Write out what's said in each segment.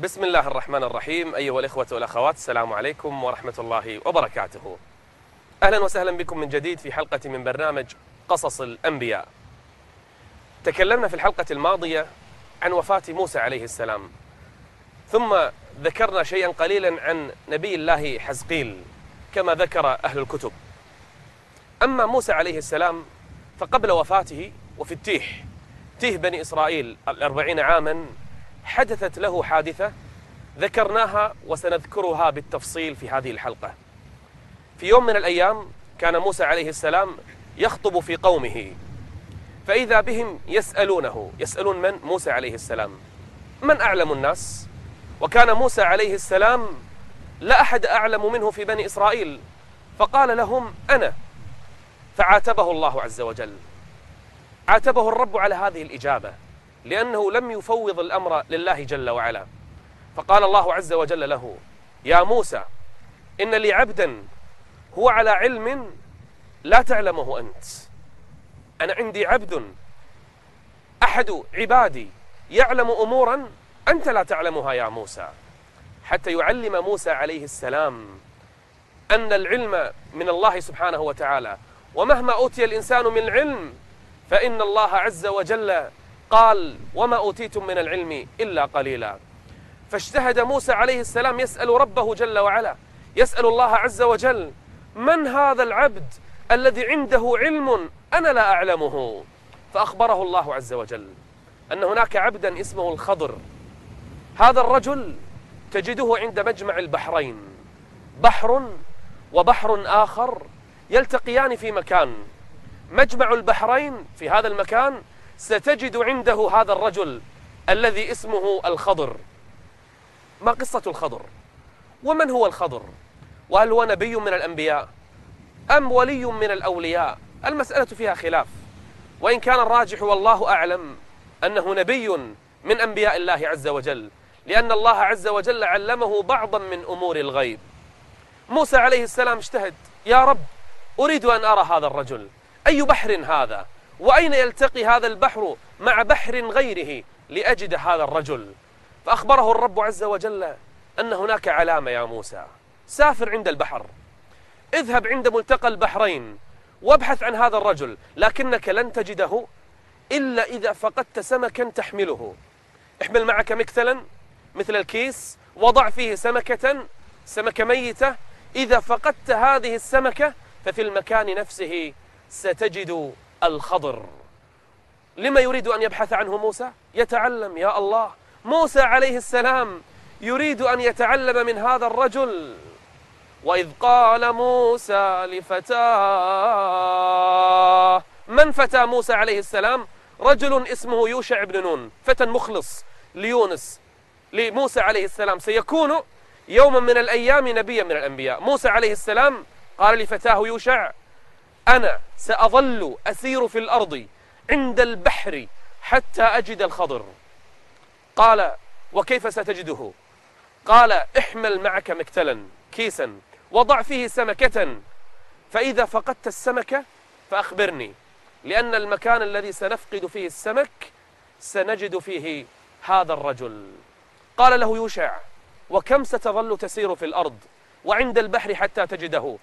بسم الله الرحمن الرحيم. أيها الإخوة والأخوات السلام عليكم ورحمة الله وبركاته. أهلا وسهلا بكم من جديد في حلقة من برنامج قصص الأنبياء. تكلمنا في الحلقة الماضية عن وفاة موسى عليه السلام. ثم ذكرنا شيئا قليلا عن نبي الله حزقيل كما ذكر أهل الكتب. أما موسى عليه السلام فقبل وفاته وفي التيح تيه بني إسرائيل الأربعين عاما حدثت له حادثة ذكرناها وسنذكرها بالتفصيل في هذه الحلقة. في يوم من الأيام كان موسى عليه السلام يخطب في قومه فإذا بهم يسألونه يسألون من؟ موسى عليه السلام. من أعلم الناس؟ وكان موسى عليه السلام لا أحد أعلم منه في بني إسرائيل فقال لهم أنا. فعاتبه الله عز وجل. عاتبه الرب على هذه الإجابة. لأنه لم يفوض الأمر لله جل وعلا. فقال الله عز وجل له يا موسى إن لي عبدا هو على علم لا تعلمه أنت. أنا عندي عبد أحد عبادي يعلم أمورا أنت لا تعلمها يا موسى. حتى يعلم موسى عليه السلام أن العلم من الله سبحانه وتعالى. ومهما أوتي الإنسان من علم فإن الله عز وجل قال وما أوتيتم من العلم إلا قليلا. فاجتهد موسى عليه السلام يسأل ربه جل وعلا يسأل الله عز وجل من هذا العبد الذي عنده علم أنا لا أعلمه؟ فأخبره الله عز وجل أن هناك عبدا اسمه الخضر. هذا الرجل تجده عند مجمع البحرين بحر وبحر آخر يلتقيان في مكان. مجمع البحرين في هذا المكان ستجد عنده هذا الرجل الذي اسمه الخضر. ما قصة الخضر؟ ومن هو الخضر؟ وهل هو نبي من الأنبياء؟ أم ولي من الأولياء؟ المسألة فيها خلاف. وإن كان الراجح والله أعلم أنه نبي من أنبياء الله عز وجل لأن الله عز وجل علمه بعضا من أمور الغيب. موسى عليه السلام اجتهد. يا رب أريد أن أرى هذا الرجل. أي بحر هذا؟ وأين يلتقي هذا البحر مع بحر غيره لأجد هذا الرجل؟ فأخبره الرب عز وجل أن هناك علامة يا موسى. سافر عند البحر. اذهب عند ملتقى البحرين وابحث عن هذا الرجل لكنك لن تجده إلا إذا فقدت سمكا تحمله. احمل معك مكتلا مثل الكيس وضع فيه سمكة سمكة ميتة. إذا فقدت هذه السمكة ففي المكان نفسه ستجد الخضر. لما يريد أن يبحث عنه موسى؟ يتعلم يا الله. موسى عليه السلام يريد أن يتعلم من هذا الرجل. وإذ قال موسى لفتاه من فتى موسى عليه السلام؟ رجل اسمه يوشع بن نون فتى مخلص ليونس. لموسى عليه السلام سيكون يوما من الأيام نبيا من الأنبياء. موسى عليه السلام قال لفتاه يوشع أنا سأظل أسير في الأرض عند البحر حتى أجد الخضر. قال وكيف ستجده؟ قال احمل معك مكتلا كيسا وضع فيه سمكة فإذا فقدت السمكة فأخبرني لأن المكان الذي سنفقد فيه السمك سنجد فيه هذا الرجل. قال له يوشع وكم ستظل تسير في الأرض وعند البحر حتى تجده؟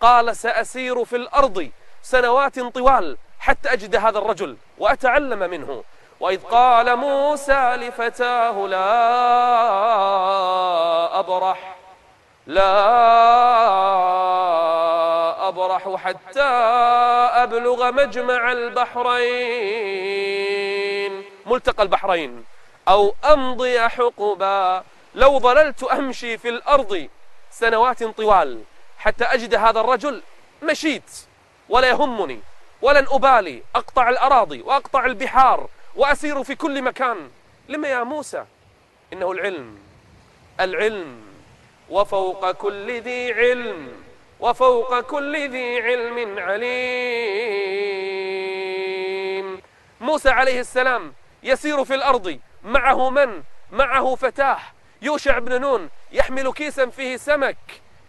قال سأسير في الأرض سنوات طوال حتى أجد هذا الرجل وأتعلم منه. وإذ قال موسى لفتاه لا أبرح لا أبرح حتى أبلغ مجمع البحرين. ملتقى البحرين أو أمضي حقبا. لو ظللت أمشي في الأرض سنوات طوال حتى أجد هذا الرجل مشيت ولا يهمني ولن أبالي أقطع الأراضي وأقطع البحار وأسير في كل مكان. لما يا موسى؟ إنه العلم العلم وفوق كل ذي علم وفوق كل ذي علم عليم. موسى عليه السلام يسير في الأرض. معه من؟ معه فتاه يوشع بن نون يحمل كيسا فيه سمك.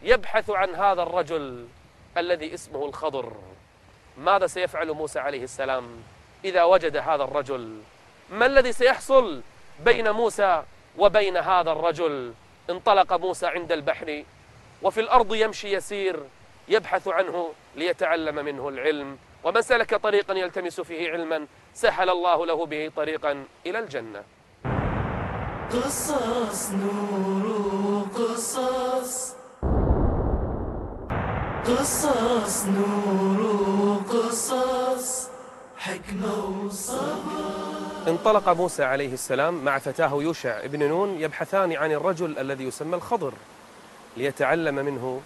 يبحث عن هذا الرجل الذي اسمه الخضر. ماذا سيفعل موسى عليه السلام إذا وجد هذا الرجل؟ ما الذي سيحصل بين موسى وبين هذا الرجل؟ انطلق موسى عند البحر وفي الأرض يمشي يسير يبحث عنه ليتعلم منه العلم. ومن سلك طريقا يلتمس فيه علما سهل الله له به طريقا إلى الجنة. قصص نور قصص قصص نور قصص حكمة وصبر. انطلق موسى عليه السلام مع فتاة يوشع ابن نون يبحثان عن الرجل الذي يسمى الخضر ليتعلم منه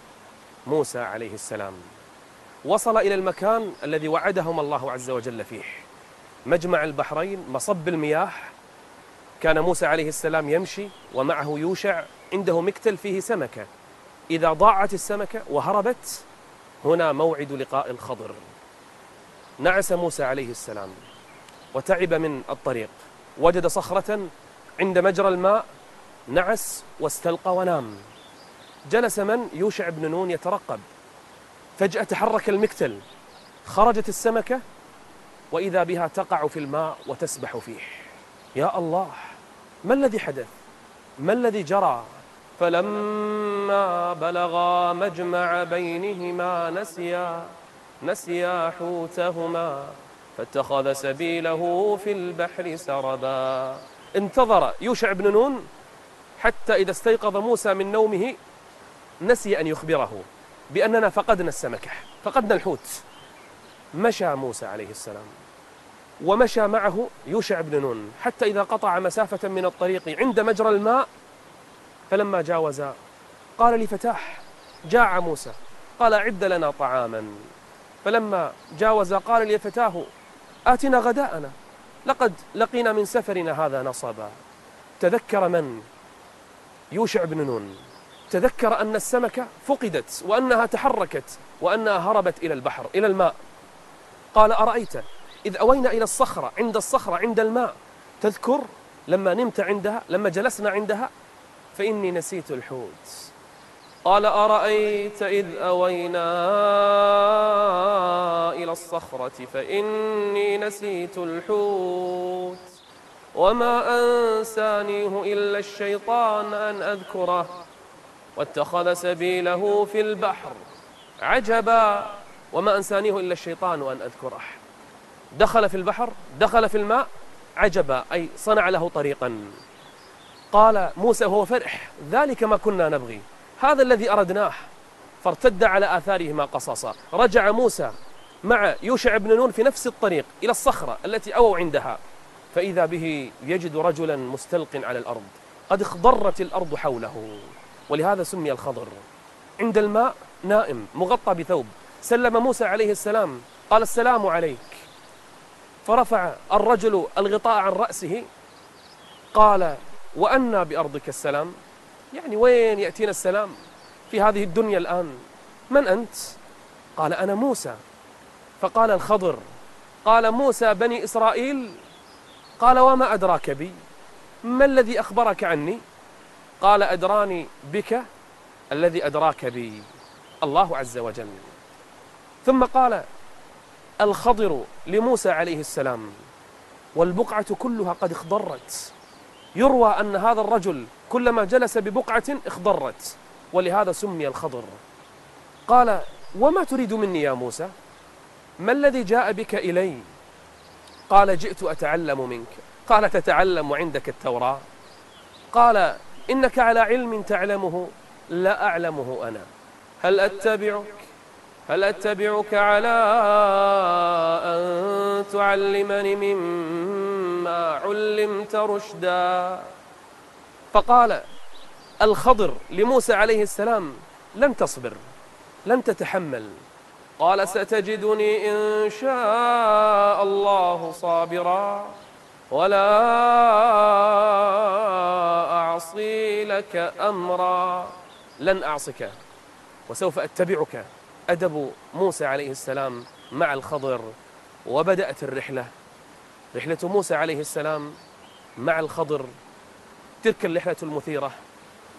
موسى عليه السلام. وصل إلى المكان الذي وعدهم الله عز وجل فيه. مجمع البحرين مصب المياه. كان موسى عليه السلام يمشي ومعه يوشع عنده مكتل فيه سمكة. إذا ضاعت السمكة وهربت هنا موعد لقاء الخضر. نعس موسى عليه السلام وتعب من الطريق. وجد صخرة عند مجرى الماء نعس واستلقى ونام. جلس من؟ يوشع بن نون يترقب. فجأة تحرك المكتل. خرجت السمكة وإذا بها تقع في الماء وتسبح فيه. يا الله ما الذي حدث؟ ما الذي جرى؟ فلما بلغا مجمع بينهما نسيا نسيا حوتهما فاتخذ سبيله في البحر سربا. انتظر يوشع بن نون حتى إذا استيقظ موسى من نومه نسي أن يخبره بأننا فقدنا السمكة فقدنا الحوت. مشى موسى عليه السلام ومشى معه يوشع بن نون حتى إذا قطع مسافة من الطريق عند مجرى الماء فلما جاوز قال لفتاه جاع موسى قال عد لنا طعاما. فلما جاوز قال لفتاه آتنا غداءنا لقد لقينا من سفرنا هذا نصبا. تذكر من؟ يوشع بن نون. تذكر أن السمكة فقدت وأنها تحركت وأنها هربت إلى البحر إلى الماء. قال أرأيت إذ أوينا إلى الصخرة عند الصخرة عند الماء. تذكر لما نمت عندها لما جلسنا عندها؟ فإني نسيت الحوت. قال أرأيت إذ أوينا إلى الصخرة فإني نسيت الحوت. وما أنسانيه إلا الشيطان أن أذكره. واتخذ سبيله في البحر عجبا. وما أنسانيه إلا الشيطان أن أذكره. دخل في البحر دخل في الماء عجبا أي صنع له طريقا. قال موسى وهو فرح ذلك ما كنا نبغي. هذا الذي أردناه. فارتد على آثارهما قصصا رجع موسى مع يوشع بن نون في نفس الطريق إلى الصخرة التي أووا عندها. فإذا به يجد رجلا مستلق على الأرض. قد اخضرت الأرض حوله. ولهذا سمي الخضر. عند الماء نائم مغطى بثوب. سلم موسى عليه السلام قال السلام عليك. فرفع الرجل الغطاء عن رأسه قال وأنى بأرضك السلام. يعني وين يأتينا السلام في هذه الدنيا الآن؟ من أنت؟ قال أنا موسى. فقال الخضر قال موسى بني إسرائيل قال وما أدراك بي؟ ما الذي أخبرك عني؟ قال أدراني بك الذي أدراك بي الله عز وجل. ثم قال الخضر لموسى عليه السلام والبقعة كلها قد اخضرت. يروى أن هذا الرجل كلما جلس ببقعة اخضرت ولهذا سمي الخضر. قال وما تريد مني يا موسى؟ ما الذي جاء بك إلي؟ قال جئت أتعلم منك. قال تتعلم عندك التوراة. قال إنك على علم تعلمه؟ لا أعلمه أنا. هل أتبعك؟ هل أتبعك على أن تعلمني مما علمت رشدا؟ فقال الخضر لموسى عليه السلام لن تصبر لن تتحمل. قال ستجدني إن شاء الله صابرا ولا أعصي لك أمرا. لن أعصك وسوف أتبعك. أدب موسى عليه السلام مع الخضر وبدأت الرحلة. رحلة موسى عليه السلام مع الخضر. تلك الرحلة المثيرة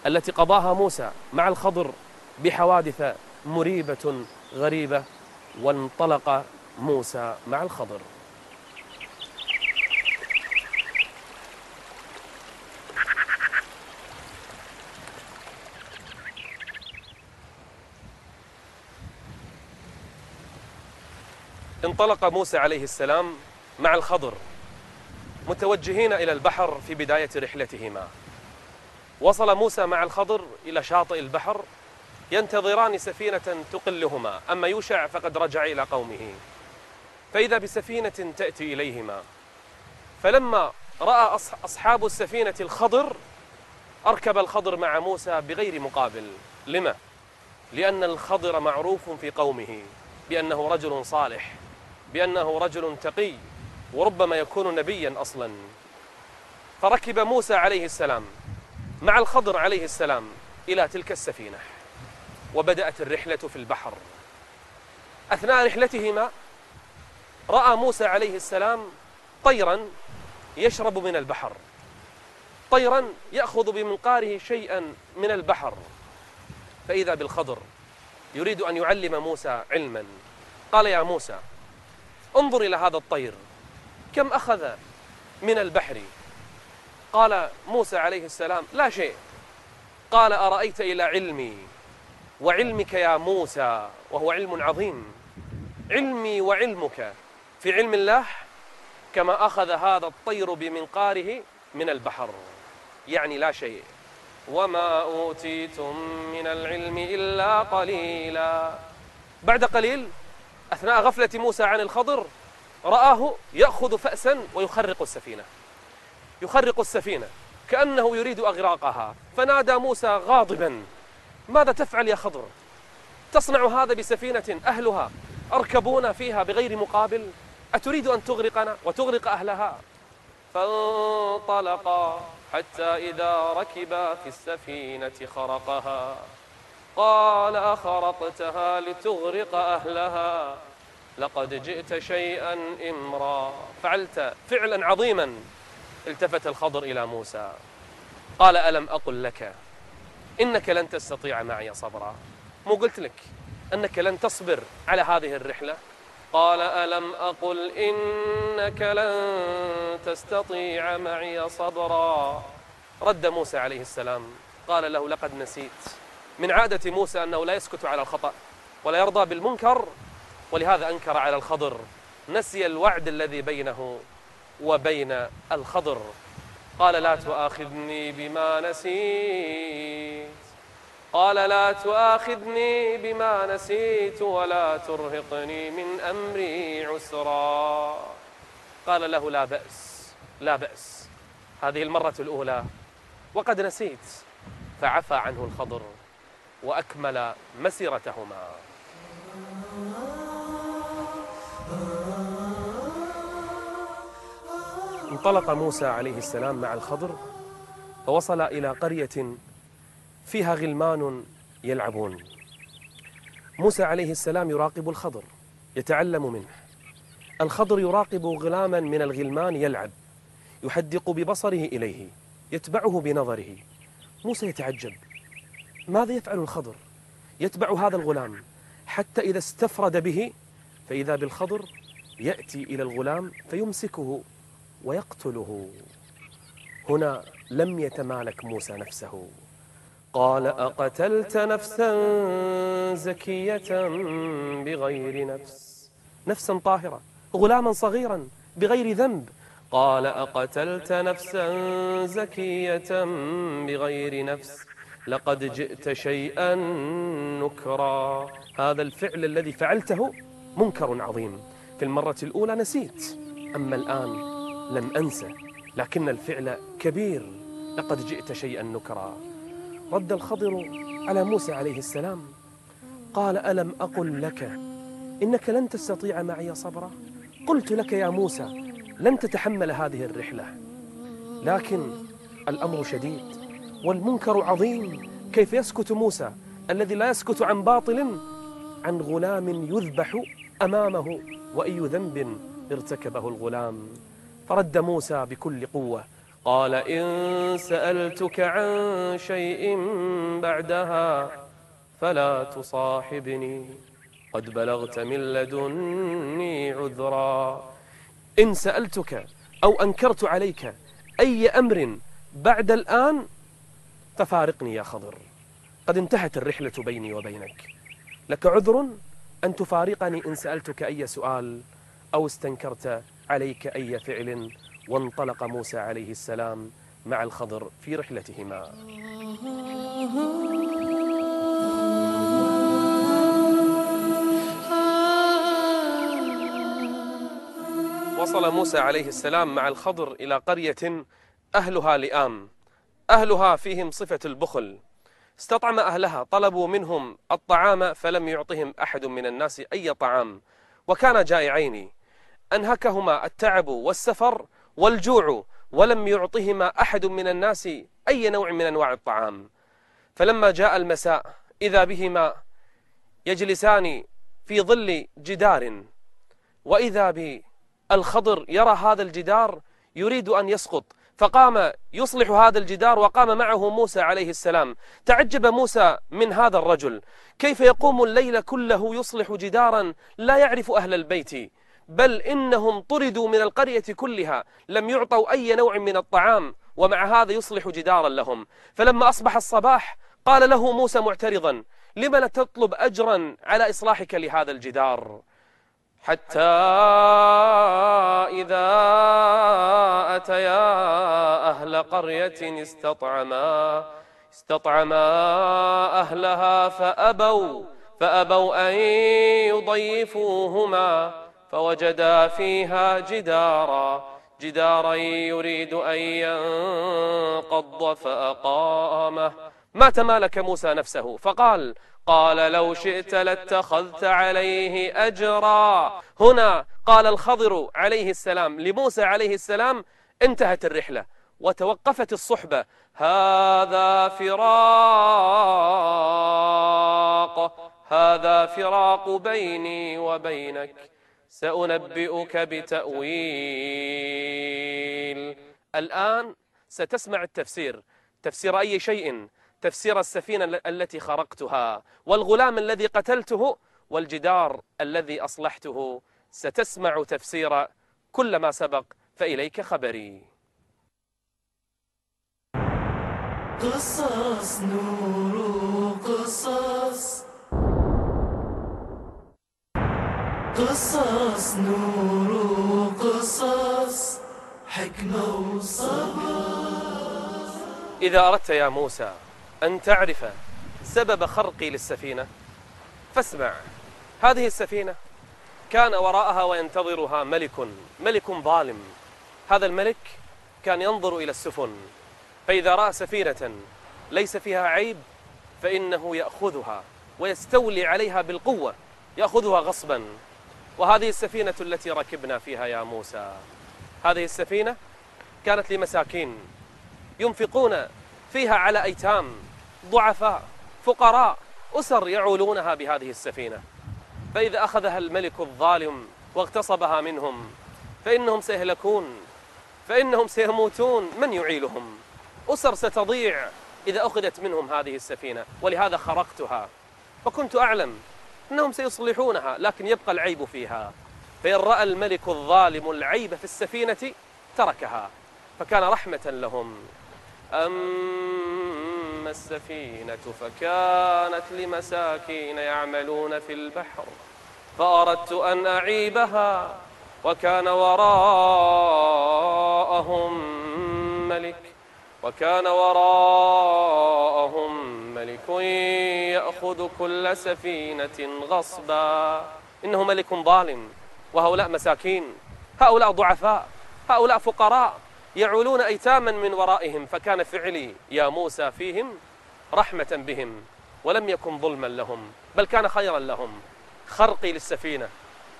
التي قضاها موسى مع الخضر بحوادث مريبة غريبة وانطلق موسى مع الخضر. انطلق موسى عليه السلام مع الخضر متوجهين إلى البحر في بداية رحلتهما. وصل موسى مع الخضر إلى شاطئ البحر ينتظران سفينة تقلهما. أما يوشع فقد رجع إلى قومه. فإذا بسفينة تأتي إليهما فلما رأى أصحاب السفينة الخضر أركب الخضر مع موسى بغير مقابل. لما؟ لأن الخضر معروف في قومه بأنه رجل صالح. بأنه رجل تقي وربما يكون نبيا أصلا. فركب موسى عليه السلام مع الخضر عليه السلام إلى تلك السفينة وبدأت الرحلة في البحر. أثناء رحلتهما رأى موسى عليه السلام طيرا يشرب من البحر طيرا يأخذ بمنقاره شيئا من البحر. فإذا بالخضر يريد أن يعلم موسى علما. قال يا موسى انظر إلى هذا الطير. كم أخذ من البحر؟ قال موسى عليه السلام لا شيء. قال أرأيت إلى علمي؟ وعلمك يا موسى وهو علم عظيم. علمي وعلمك. في علم الله كما أخذ هذا الطير بمنقاره من البحر. يعني لا شيء. وما أوتيتم من العلم إلا قليلا. بعد قليل أثناء غفلة موسى عن الخضر رآه يأخذ فأسا ويخرق السفينة. يخرق السفينة كأنه يريد أغراقها. فنادى موسى غاضبا ماذا تفعل يا خضر؟ تصنع هذا بسفينة أهلها أركبون فيها بغير مقابل أتريد أن تغرقنا وتغرق أهلها؟ فانطلقا حتى إذا ركبا في السفينة خرقها. قال أخرقتها لتغرق أهلها. لقد جئت شيئا إمرا. فعلت فعلا عظيما. التفت الخضر إلى موسى. قال ألم أقل لك إنك لن تستطيع معي صبرا. مو قلت لك أنك لن تصبر على هذه الرحلة؟ قال ألم أقل إنك لن تستطيع معي صبرا. رد موسى عليه السلام. قال له لقد نسيت. من عادة موسى أنه لا يسكت على الخطأ ولا يرضى بالمنكر ولهذا أنكر على الخضر. نسي الوعد الذي بينه وبين الخضر. قال لا تؤاخذني بما نسيت. قال لا تؤاخذني بما نسيت ولا ترهقني من أمري عسرا. قال له لا بأس لا بأس. هذه المرة الأولى. وقد نسيت فعفى عنه الخضر. وأكمل مسيرتهما. انطلق موسى عليه السلام مع الخضر فوصل إلى قرية فيها غلمان يلعبون. موسى عليه السلام يراقب الخضر يتعلم منه. الخضر يراقب غلاما من الغلمان يلعب يحدق ببصره إليه يتبعه بنظره. موسى يتعجب. ماذا يفعل الخضر؟ يتبع هذا الغلام. حتى إذا استفرد به فإذا بالخضر يأتي إلى الغلام فيمسكه ويقتله. هنا لم يتمالك موسى نفسه. قال أقتلت نفسا زكية بغير نفس. نفسا طاهرة غلاما صغيرا بغير ذنب. قال أقتلت نفسا زكية بغير نفس. لقد جئت شيئا نكرا. هذا الفعل الذي فعلته منكر عظيم. في المرة الأولى نسيت أما الآن لم أنسى. لكن الفعل كبير. لقد جئت شيئا نكرا. رد الخضر على موسى عليه السلام. قال ألم أقل لك إنك لن تستطيع معي صبرا؟ قلت لك يا موسى لن تتحمل هذه الرحلة. لكن الأمر شديد. والمنكر عظيم. كيف يسكت موسى الذي لا يسكت عن باطل؟ عن غلام يذبح أمامه وأي ذنب ارتكبه الغلام. فرد موسى بكل قوة. قال إن سألتك عن شيء بعدها فلا تصاحبني. قد بلغت من لدني عذرا. إن سألتك أو أنكرت عليك أي أمر بعد الآن ففارقني يا خضر. قد انتهت الرحلة بيني وبينك. لك عذر أن تفارقني إن سألتك أي سؤال أو استنكرت عليك أي فعل وانطلق موسى عليه السلام مع الخضر في رحلتهما. وصل موسى عليه السلام مع الخضر إلى قرية أهلها لئام. أهلها فيهم صفة البخل. استطعم أهلها طلبوا منهم الطعام فلم يعطهم أحد من الناس أي طعام. وكان جائعين. أنهكهما التعب والسفر والجوع ولم يعطهما أحد من الناس أي نوع من أنواع الطعام. فلما جاء المساء إذا بهما يجلسان في ظل جدار. وإذا بالخضر يرى هذا الجدار يريد أن يسقط. فقام يصلح هذا الجدار وقام معه موسى عليه السلام. تعجب موسى من هذا الرجل. كيف يقوم الليل كله يصلح جدارا لا يعرف أهل البيت؟ بل إنهم طردوا من القرية كلها لم يعطوا أي نوع من الطعام ومع هذا يصلح جدارا لهم. فلما أصبح الصباح قال له موسى معترضا لم لا تطلب أجرا على إصلاحك لهذا الجدار؟ حتى إذا أتيا أهل قرية استطعما استطعما أهلها فأبوا فأبوا أن يضيفوهما فوجدا فيها جدارا جدارا يريد أن ينقض فأقامه. ما تمالك موسى نفسه فقال قال لو شئت لاتخذت عليه أجرا. هنا قال الخضر عليه السلام لموسى عليه السلام انتهت الرحلة وتوقفت الصحبة. هذا فراق هذا فراق بيني وبينك سأنبئك بتأويل. الآن ستسمع التفسير. تفسير أي شيء؟ تفسير السفينة التي خرقتها والغلام الذي قتلته والجدار الذي أصلحته. ستسمع تفسير كل ما سبق فإليك خبري. قصص نور قصص قصص نور قصص حكمة وصبر. إذا أردت يا موسى أن تعرف سبب خرقي للسفينة. فاسمع هذه السفينة كان وراءها وينتظرها ملك ملك ظالم. هذا الملك كان ينظر إلى السفن فإذا رأى سفينة ليس فيها عيب فإنه يأخذها ويستولي عليها بالقوة يأخذها غصبا. وهذه السفينة التي ركبنا فيها يا موسى هذه السفينة كانت لمساكين ينفقون فيها على أيتام. ضعفاء فقراء أسر يعولونها بهذه السفينة. فإذا أخذها الملك الظالم واغتصبها منهم فإنهم سيهلكون فإنهم سيموتون. من يعيلهم؟ أسر ستضيع إذا أخذت منهم هذه السفينة ولهذا خرقتها. وكنت أعلم أنهم سيصلحونها لكن يبقى العيب فيها. فإن رأى الملك الظالم العيب في السفينة تركها فكان رحمة لهم. السفينة فكانت لمساكين يعملون في البحر فأردت أن أعيبها وكان وراءهم ملك وكان وراءهم ملك يأخذ كل سفينة غصبا. إنه ملك ظالم وهؤلاء مساكين هؤلاء ضعفاء هؤلاء فقراء. يعولون أيتاما من ورائهم فكان فعلي يا موسى فيهم رحمة بهم ولم يكن ظلما لهم بل كان خيرا لهم. خرقي للسفينة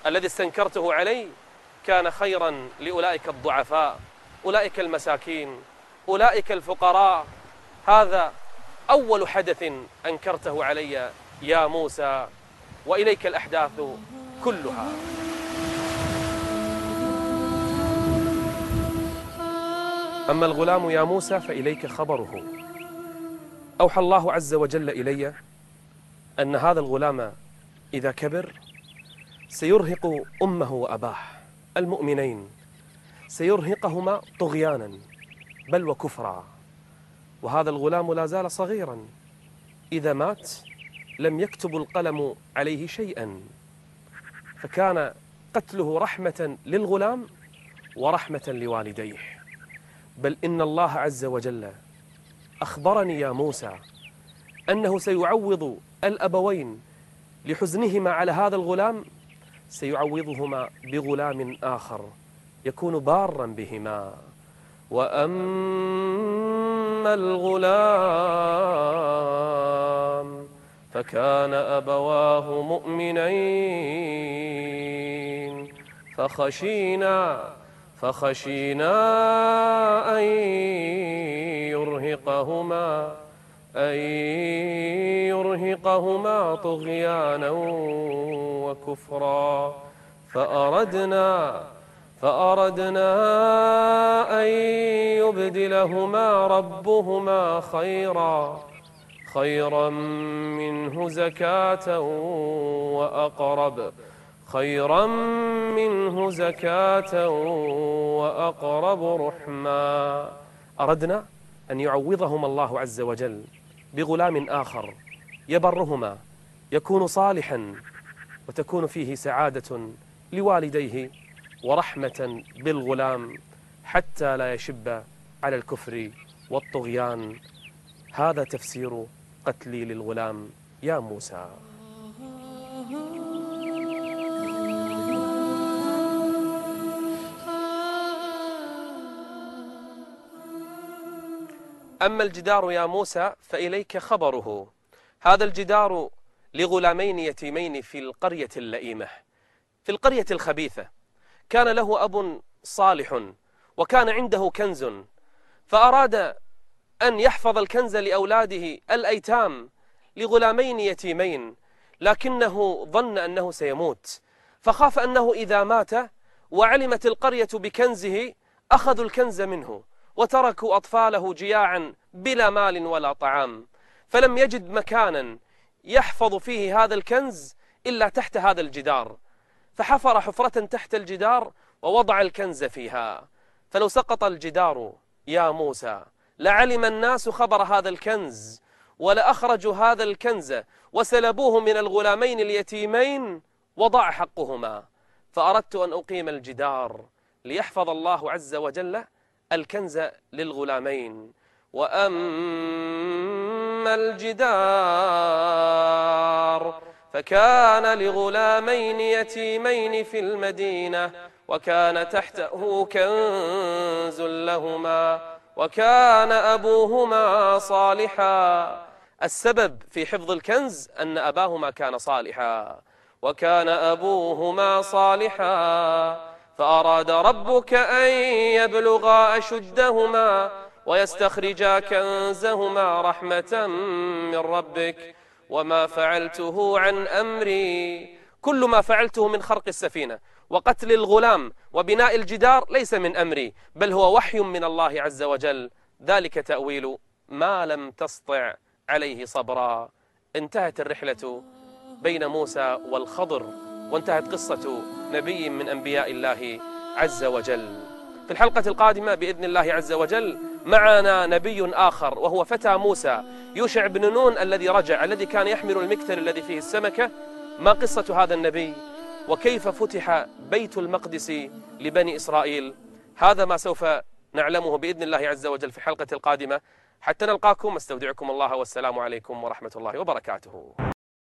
الذي استنكرته علي كان خيرا لأولئك الضعفاء أولئك المساكين أولئك الفقراء. هذا أول حدث أنكرته علي يا موسى وإليك الأحداث كلها. أما الغلام يا موسى فإليك خبره. أوحى الله عز وجل إلي أن هذا الغلام إذا كبر سيرهق أمه وأباه المؤمنين. سيرهقهما طغيانا بل وكفرا. وهذا الغلام لا زال صغيرا. إذا مات لم يكتب القلم عليه شيئا. فكان قتله رحمة للغلام ورحمة لوالديه. بل إن الله عز وجل أخبرني يا موسى أنه سيعوض الأبوين لحزنهما على هذا الغلام سيعوضهما بغلام آخر يكون بارا بهما. وأما الغلام فكان أبواه مؤمنين فخشينا فخشينا أن يرهقهما أن يرهقهما طغيانا وكفرا. فأردنا فأردنا أن يبدلهما ربهما خيرا خيرا منه زكاة وأقرب. خيرا منه زكاة وأقرب رحما أردنا أن يعوضهما الله عز وجل بغلام آخر يبرهما يكون صالحا وتكون فيه سعادة لوالديه ورحمة بالغلام حتى لا يشب على الكفر والطغيان. هذا تفسير قتلي للغلام يا موسى. أما الجدار يا موسى فإليك خبره. هذا الجدار لغلامين يتيمين في القرية اللئيمة في القرية الخبيثة. كان له أب صالح وكان عنده كنز فأراد أن يحفظ الكنز لأولاده الأيتام لغلامين يتيمين لكنه ظن أنه سيموت. فخاف أنه إذا مات وعلمت القرية بكنزه أخذوا الكنز منه. وتركوا أطفاله جياعا بلا مال ولا طعام. فلم يجد مكانا يحفظ فيه هذا الكنز إلا تحت هذا الجدار. فحفر حفرة تحت الجدار ووضع الكنز فيها. فلو سقط الجدار يا موسى لعلم الناس خبر هذا الكنز ولأخرجوا هذا الكنز وسلبوه من الغلامين اليتيمين وضع حقهما. فأردت أن أقيم الجدار ليحفظ الله عز وجل الكنز للغلامين. وأما الجدار فكان لغلامين يتيمين في المدينة وكان تحته كنز لهما وكان أبوهما صالحا. السبب في حفظ الكنز أن أباهما كان صالحا وكان أبوهما صالحا. فأراد ربك أن يبلغا أشدهما ويستخرجا كنزهما رحمة من ربك وما فعلته عن أمري. كل ما فعلته من خرق السفينة وقتل الغلام وبناء الجدار ليس من أمري بل هو وحي من الله عز وجل. ذلك تأويل ما لم تسطع عليه صبرا. انتهت الرحلة بين موسى والخضر وانتهت قصة نبي من أنبياء الله عز وجل. في الحلقة القادمة بإذن الله عز وجل معنا نبي آخر وهو فتى موسى يوشع بن نون الذي رجع الذي كان يحمل المكتل الذي فيه السمكة. ما قصة هذا النبي؟ وكيف فتح بيت المقدس لبني إسرائيل؟ هذا ما سوف نعلمه بإذن الله عز وجل في الحلقة القادمة. حتى نلقاكم أستودعكم الله والسلام عليكم ورحمة الله وبركاته.